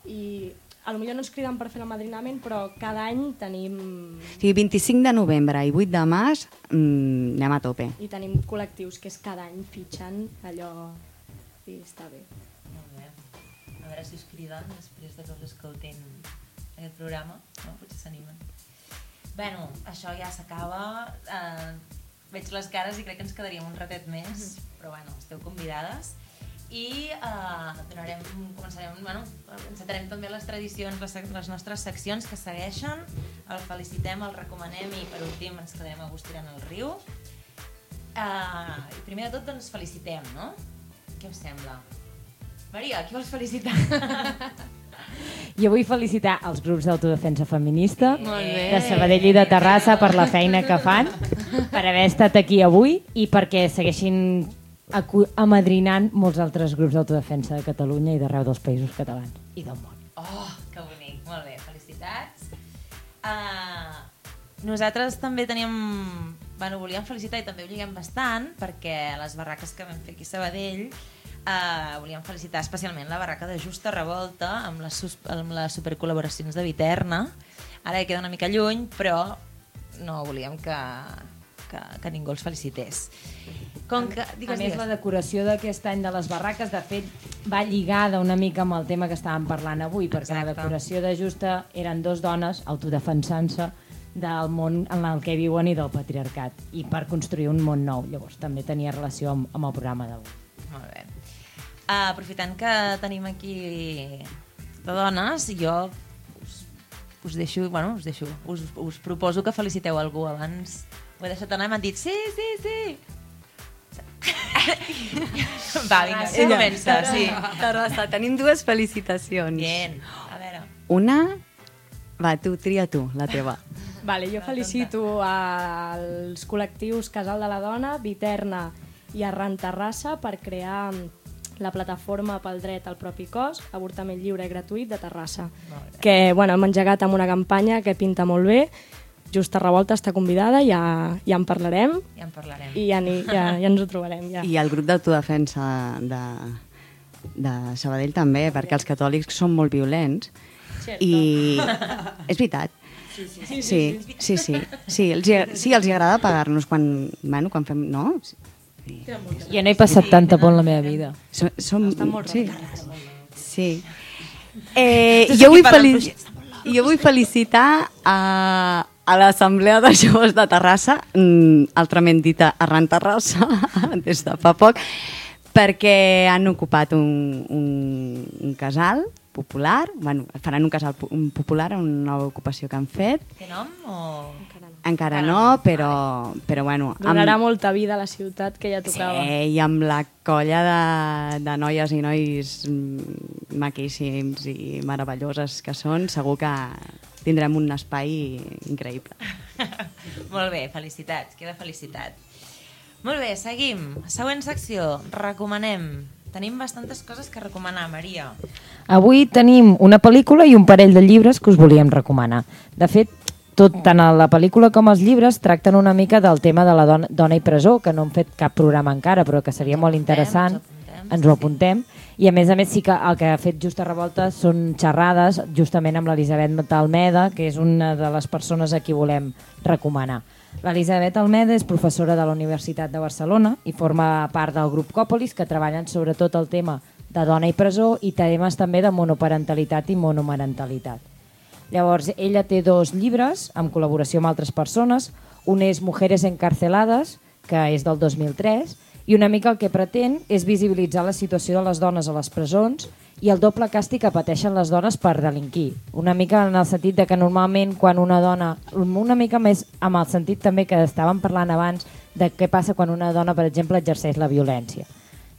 i a lo millor no ens criden per fer l'amadrinament però cada any tenim o sigui, 25 de novembre i 8 de març mm, anem a tope. i tenim col·lectius que és cada any fitxen allò i està bé. Molt bé. A veure si us criden després de que us escoltin aquest programa, no? Potser s'animen. Bueno, això ja s'acaba. Eh, veig les cares i crec que ens quedaríem un ratet més, però bueno, esteu convidades. I eh, donarem, començarem, bueno, encetarem també les tradicions, les, les nostres seccions que segueixen. El felicitem, el recomanem i per últim ens quedarem a gust tirant el riu. Uh, I primer de tot, doncs, felicitem, no? Què us sembla? Maria, qui vols felicitar? (laughs) Jo vull felicitar els grups d'autodefensa feminista de Sabadell i de Terrassa per la feina que fan, per haver estat aquí avui i perquè segueixin amadrinant molts altres grups d'autodefensa de Catalunya i d'arreu dels països catalans i del món. Oh, que bonic. Molt bé, felicitats. Uh, nosaltres també teníem... Bueno, volíem felicitar i també ho lliguem bastant perquè les barraques que vam fer aquí a Sabadell uh, volíem felicitar especialment la barraca de Justa Revolta amb les, amb les supercol·laboracions de Viterna. Ara queda una mica lluny, però no volíem que, que, que ningú els felicités. Com que, a digues, més, digues. la decoració d'aquest any de les barraques, de fet, va lligada una mica amb el tema que estàvem parlant avui, perquè la Exacte. decoració de Justa eren dos dones autodefensant-se del món en el que viuen i del patriarcat, i per construir un món nou. Llavors, també tenia relació amb, amb el programa d'avui. Molt bé. Uh, aprofitant que tenim aquí de dones, jo us, us deixo, bueno, us deixo, us, us proposo que feliciteu algú abans. Ho he deixat anar i m'han dit, sí, sí, sí. Va, vinga, Gràcies. comença, sí. Terrassa, tenim dues felicitacions. Bien. A veure, Una, va, tu, tria tu, la teva. Vale, jo felicito als col·lectius Casal de la Dona, Viterna i Arran Terrassa per crear la plataforma pel dret al propi cos, avortament lliure i gratuït de Terrassa. Que bueno, hem engegat amb una campanya que pinta molt bé. Justa Revolta està convidada, ja, ja en parlarem ja en parlarem. i ja, ni, ja, ja ens ho trobarem. Ja. I el grup d'autodefensa de, de Sabadell també, perquè els catòlics són molt violents. I és veritat. Sí, sí, sí. sí, sí, els, hi- sí, els hi agrada pagar-nos quan, bueno, quan fem... No? Sí. Jo no he passat tanta por en la meva vida. Som, som, sí. sí. Eh, jo, vull felici jo vull felicitar a, a l'Assemblea de Joves de Terrassa, mm, altrament dita Arran Terrassa, (laughs) des de fa poc, perquè han ocupat un, un, un casal popular, bueno, faran un casal un popular, una nova ocupació que han fet, Té nom o...? encara no, però, però bueno... Donarà molta vida a la ciutat que ja tocava. Sí, i amb la colla de, de noies i nois mm, maquíssims i meravelloses que són, segur que tindrem un espai increïble. (laughs) Molt bé, felicitats, queda felicitat. Molt bé, seguim. Següent secció, recomanem. Tenim bastantes coses que recomanar, Maria. Avui tenim una pel·lícula i un parell de llibres que us volíem recomanar. De fet, tot, tant a la pel·lícula com els llibres tracten una mica del tema de la dona, dona i presó, que no hem fet cap programa encara, però que seria molt interessant. ens ho apuntem, Ens ho apuntem. I a més a més sí que el que ha fet Justa Revolta són xerrades justament amb l'Elisabet Almeda, que és una de les persones a qui volem recomanar. L'Elisabet Almeda és professora de la Universitat de Barcelona i forma part del grup Còpolis, que treballen sobretot el tema de dona i presó i temes també de monoparentalitat i monomarentalitat. Llavors, ella té dos llibres amb col·laboració amb altres persones. Un és Mujeres encarcelades, que és del 2003, i una mica el que pretén és visibilitzar la situació de les dones a les presons i el doble càstig que pateixen les dones per delinquir. Una mica en el sentit de que normalment quan una dona, una mica més amb el sentit també que estàvem parlant abans de què passa quan una dona, per exemple, exerceix la violència.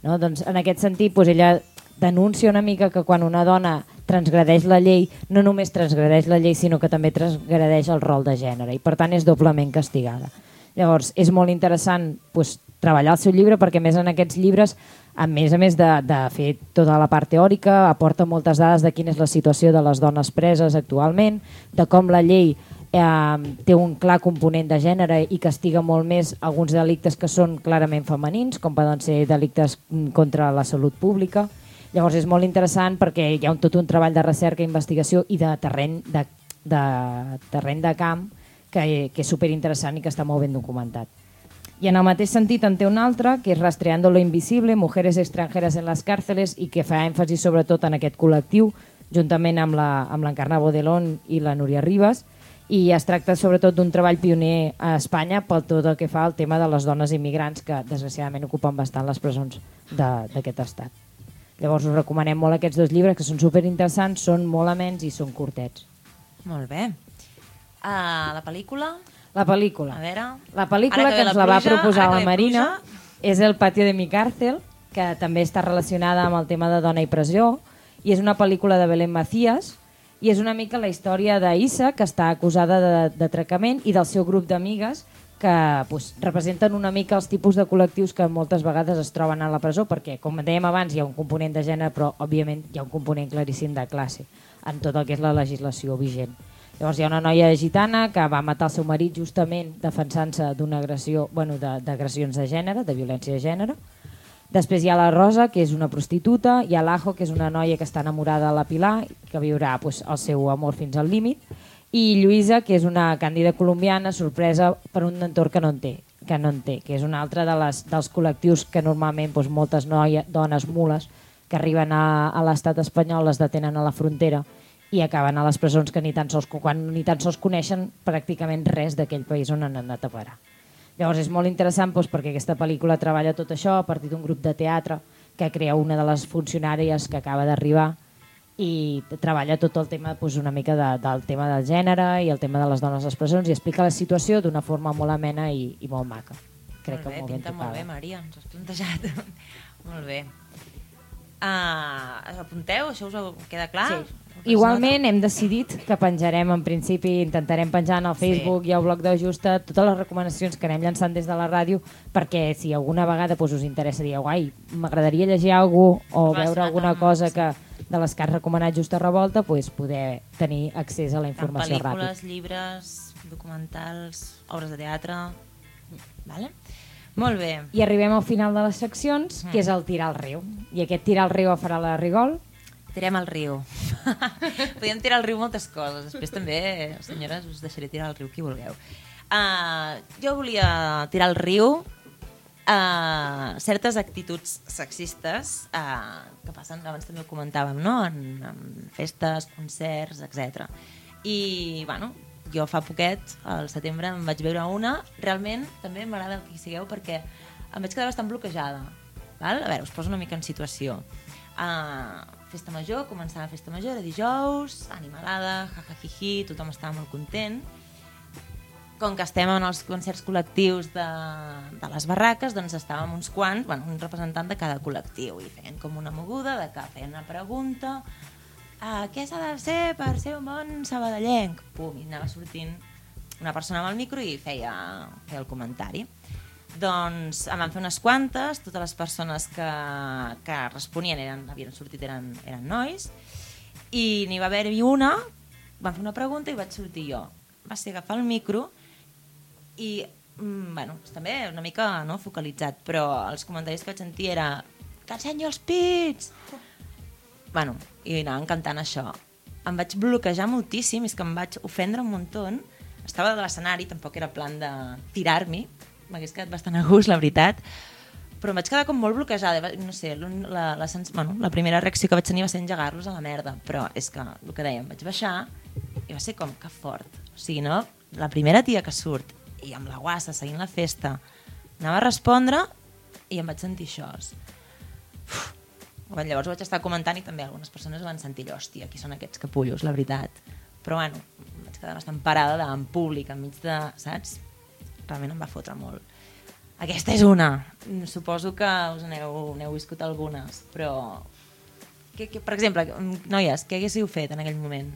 No? Doncs en aquest sentit, doncs ella denuncia una mica que quan una dona transgredeix la llei, no només transgredeix la llei, sinó que també transgredeix el rol de gènere i per tant és doblement castigada. Llavors, és molt interessant doncs, treballar el seu llibre perquè més en aquests llibres, a més a més de, de fer tota la part teòrica, aporta moltes dades de quina és la situació de les dones preses actualment, de com la llei eh, té un clar component de gènere i castiga molt més alguns delictes que són clarament femenins, com poden ser delictes mm, contra la salut pública. Llavors és molt interessant perquè hi ha un, tot un treball de recerca, investigació i de terreny de, de, terreny de camp que, que és superinteressant i que està molt ben documentat. I en el mateix sentit en té un altre, que és Rastreando lo invisible, mujeres extranjeres en les càrceles, i que fa èmfasi sobretot en aquest col·lectiu, juntament amb l'Encarna Bodelón i la Núria Ribas, i es tracta sobretot d'un treball pioner a Espanya pel tot el que fa al tema de les dones immigrants que desgraciadament ocupen bastant les presons d'aquest estat. Llavors us recomanem molt aquests dos llibres que són superinteressants, són molt amens i són curtets. Molt bé. Uh, la pel·lícula? La pel·lícula. A veure... La pel·lícula que ve ens la va pluja, proposar ara la que Marina pluja. és El patio de mi càrcel, que també està relacionada amb el tema de dona i pressió, i és una pel·lícula de Belén Macías, i és una mica la història d'Issa, que està acusada de- d'atracament, i del seu grup d'amigues, que pues, representen una mica els tipus de col·lectius que moltes vegades es troben a la presó, perquè, com dèiem abans, hi ha un component de gènere, però, òbviament, hi ha un component claríssim de classe en tot el que és la legislació vigent. Llavors hi ha una noia gitana que va matar el seu marit justament defensant-se d'una agressió, bueno, d'agressions de, de gènere, de violència de gènere. Després hi ha la Rosa, que és una prostituta, hi ha l'Ajo, que és una noia que està enamorada de la Pilar, que viurà pues, el seu amor fins al límit, i Lluïsa, que és una càndida colombiana sorpresa per un entorn que no en té, que no en té, que és un altre de les, dels col·lectius que normalment doncs, moltes noies, dones mules que arriben a, a l'estat espanyol les detenen a la frontera i acaben a les presons que ni tan sols, quan ni tan sols coneixen pràcticament res d'aquell país on han anat a parar. Llavors és molt interessant doncs, perquè aquesta pel·lícula treballa tot això a partir d'un grup de teatre que crea una de les funcionàries que acaba d'arribar i treballa tot el tema doncs, una mica de, del tema del gènere i el tema de les dones a les presons i explica la situació d'una forma molt amena i, i molt maca. Crec molt bé, que molt ben pinta molt bé. Maria, ens has plantejat. (laughs) molt bé. Uh, apunteu? Això us queda clar? Sí. Igualment hem decidit que penjarem en principi, intentarem penjar en el Facebook sí. i al blog de Justa totes les recomanacions que anem llançant des de la ràdio perquè si alguna vegada doncs, us interessa dir guai, m'agradaria llegir alguna cosa o veure Relacionat alguna cosa que de les que has recomanat Justa Revolta doncs, poder tenir accés a la informació pel·lícules, ràpid. llibres, documentals, obres de teatre... Vale? Molt bé. I arribem al final de les seccions, que és el tirar al riu. I aquest tirar al riu el farà la Rigol. Tirem al riu. (laughs) Podríem tirar al riu moltes coses. Després també, senyores, us deixaré tirar al riu qui vulgueu. Uh, jo volia tirar al riu uh, certes actituds sexistes uh, que passen, abans també ho comentàvem, no? en, en festes, concerts, etc. I, bueno, jo fa poquet, al setembre, em vaig veure una. Realment, també m'agrada que hi sigueu perquè em vaig quedar bastant bloquejada. Val? A veure, us poso una mica en situació. Uh, festa major, començava la festa major, era dijous, animalada, jajajiji, tothom estava molt content. Com que estem en els concerts col·lectius de, de les barraques, doncs estàvem uns quants, bueno, un representant de cada col·lectiu, i feien com una moguda de que feien una pregunta, uh, què s'ha de ser per ser un bon sabadellenc? Pum, i anava sortint una persona amb el micro i feia, feia el comentari. Doncs en van fer unes quantes, totes les persones que, que responien eren, havien sortit eren, eren nois, i n'hi va haver-hi una, van fer una pregunta i vaig sortir jo. Va ser agafar el micro i, mm, bueno, també una mica no, focalitzat, però els comentaris que vaig sentir era t'ensenyo els pits! Bueno, i anàvem cantant això. Em vaig bloquejar moltíssim, és que em vaig ofendre un muntó. Estava de l'escenari, tampoc era plan de tirar-m'hi, m'hagués quedat bastant a gust, la veritat, però em vaig quedar com molt bloquejada, no sé, la, la, sens... bueno, la primera reacció que vaig tenir va ser engegar-los a la merda, però és que, el que dèiem, vaig baixar i va ser com que fort, o sigui, no? La primera tia que surt i amb la guassa seguint la festa anava a respondre i em vaig sentir això. Uf. Llavors ho vaig estar comentant i també algunes persones van sentir, hòstia, qui són aquests capullos, la veritat. Però bueno, em vaig quedar bastant parada en públic, enmig de, saps? Realment em va fotre molt. Aquesta és una. Suposo que us n'heu viscut algunes, però... Que, que, per exemple, noies, què haguéssiu fet en aquell moment?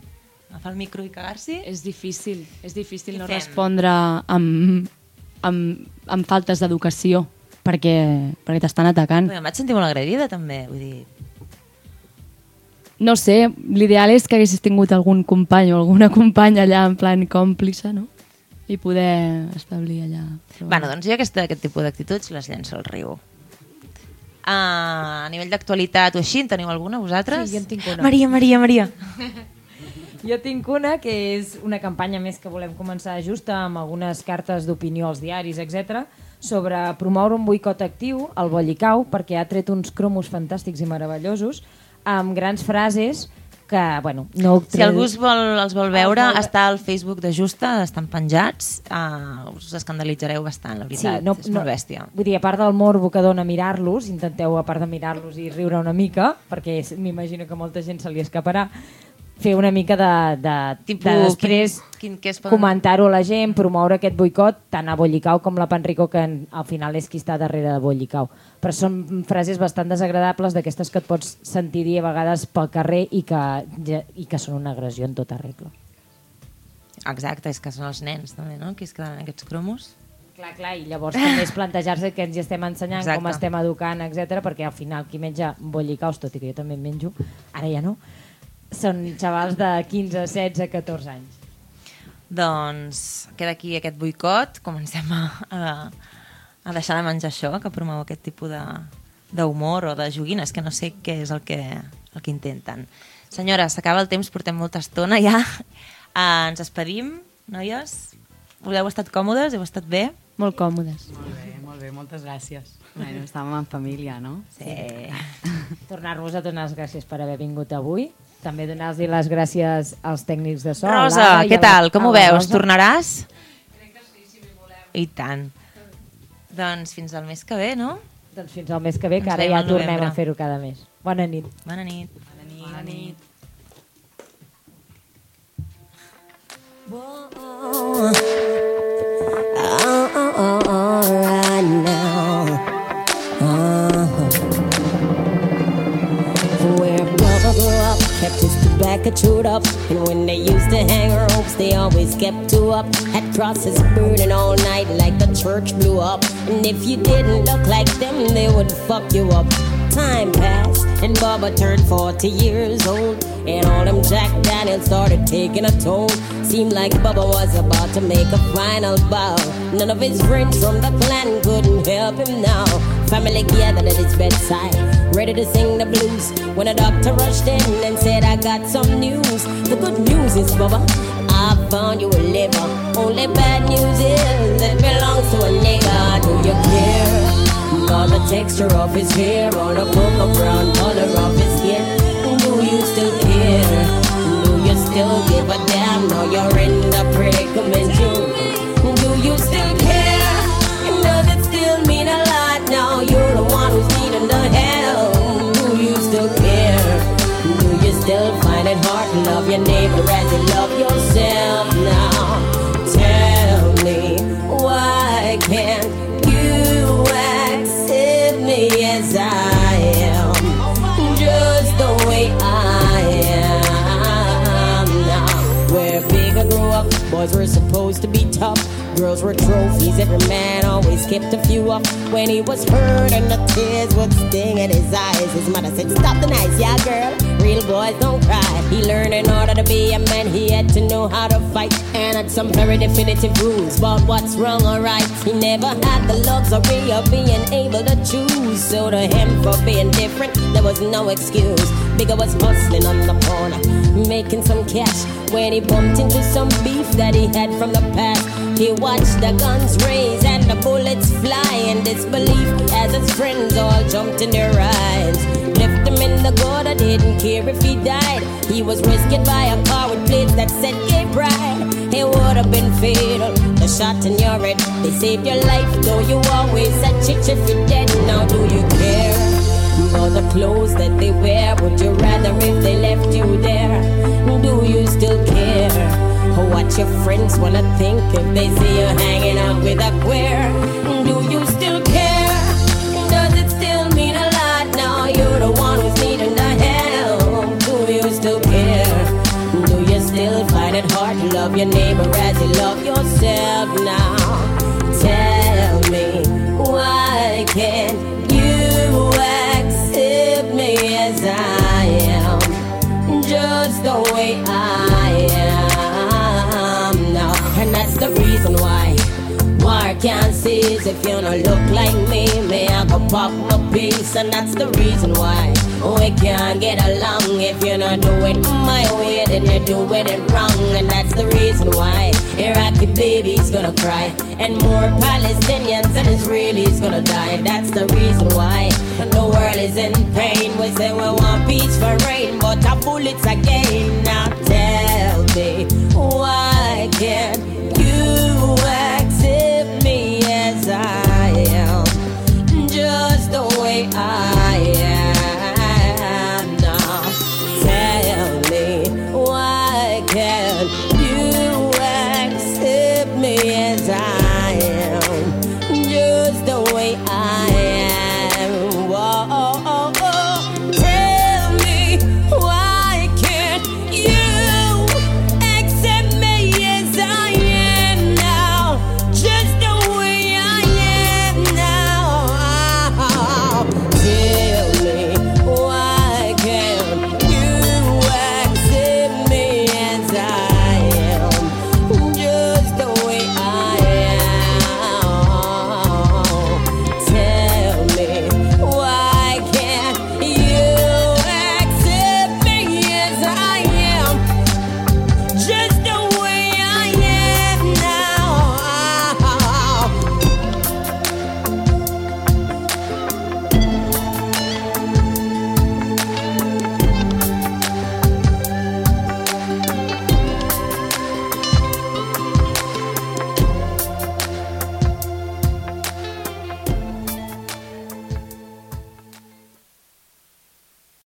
Agafar el micro i cagar-s'hi? És difícil, és difícil no fem? respondre amb, amb, amb faltes d'educació perquè, perquè t'estan atacant. Em vaig sentir molt agredida, també. Vull dir, No sé, l'ideal és que haguessis tingut algun company o alguna companya allà en plan còmplice, no? I poder establir allà... Però... Bueno, doncs jo aquesta, aquest tipus d'actituds les llenço al riu. Uh, a nivell d'actualitat o així, en teniu alguna vosaltres? Sí, jo en tinc una. Maria, Maria, Maria. (laughs) Jo tinc una que és una campanya més que volem començar justa amb algunes cartes d'opinió als diaris, etc sobre promoure un boicot actiu al Bollicau perquè ha tret uns cromos fantàstics i meravellosos amb grans frases que, bueno, no... Si algú els tradu- vol, els vol veure, Els vol- està al Facebook de Justa, estan penjats, uh, us escandalitzareu bastant, la veritat, no, és molt bèstia. Vull dir, a part del morbo que dona mirar-los, intenteu, a part de mirar-los i riure una mica, perquè m'imagino que molta gent se li escaparà, fer una mica de, de, Tipo, de després quin, quin, què poden... comentar-ho a la gent, promoure aquest boicot, tant a Bollicau com la Panrico, que en, al final és qui està darrere de Bollicau. Però són frases bastant desagradables d'aquestes que et pots sentir dir a vegades pel carrer i que, i que són una agressió en tota regla. Exacte, és que són els nens també, no?, que es queden en aquests cromos. Clar, clar, i llavors també és plantejar-se que ens hi estem ensenyant, Exacte. com estem educant, etc perquè al final qui menja bollicaus, tot i que jo també en menjo, ara ja no, són xavals de 15, 16, 14 anys. Doncs queda aquí aquest boicot, comencem a, a, a deixar de menjar això, que promou aquest tipus de d'humor o de joguines, que no sé què és el que, el que intenten. Senyora, s'acaba el temps, portem molta estona ja. Uh, ens despedim, noies. Us heu estat còmodes? Heu estat bé? Molt còmodes. Molt bé, molt bé, moltes gràcies. Bueno, estàvem en família, no? Sí. (laughs) Tornar-vos a donar les gràcies per haver vingut avui. També donar-los les gràcies als tècnics de so. Rosa, què tal? Com ho veus? Rosa. Tornaràs? Crec que sí, si m'hi voleu. I tant. Doncs fins al mes que ve, no? Doncs fins al mes que ve, que ara ja tornem a fer-ho cada mes. Bona nit. Bona nit. Bona nit. Oh, his tobacco chewed up. And when they used to hang ropes, they always kept two up. Had crosses burning all night like the church blew up. And if you didn't look like them, they would fuck you up. Time passed, and Bubba turned 40 years old. And all them Jack Daniels started taking a toll. Seemed like Bubba was about to make a final bow. None of his friends from the clan couldn't help him now. family gathered at his bedside, ready to sing the blues. When a doctor rushed in and said, I got some news. The good news is, Bubba, I found you a liver. Only bad news is it belongs to a nigga. Do you care? About the texture of his hair or the purple brown color of his skin. Do you still care? Do you still give a damn? Now you're in the predicament. You, do you still your neighbor as you supposed to be tough. Girls were trophies, every man always kept a few up. When he was hurt and the tears would sting in his eyes, his mother said, Stop the nights, yeah, girl. Real boys don't cry. He learned in order to be a man, he had to know how to fight. And had some very definitive rules about what's wrong or right. He never had the luxury of being able to choose. So to him, for being different, there was no excuse. Bigger was hustling on the corner, making some cash. When he bumped into some beef that he had from the past, he watched the guns raise and the bullets fly in disbelief as his friends all jumped in their rides. Left him in the gutter, didn't care if he died. He was rescued by a car with plates that said gay pride. It would have been fatal, the shot in your head. They saved your life, though you always said chich if you're dead. Now do you care? The clothes that they wear, would you rather if they left you there? Do you still care? Or what your friends wanna think if they see you hanging out with a queer? Do you still care? Does it still mean a lot now? You're the one who's needing the help. Do you still care? Do you still find it hard to love your neighbor as you love yourself now? Tell me, why can't you If you don't look like me, may I go pop my piece, and that's the reason why we can't get along. If you don't do it my way, then you do it wrong, and that's the reason why Iraqi babies gonna cry, and more Palestinians and Israelis gonna die. That's the reason why the world is in pain. We say we want peace for rain, but our bullets again. Now tell me why can't you?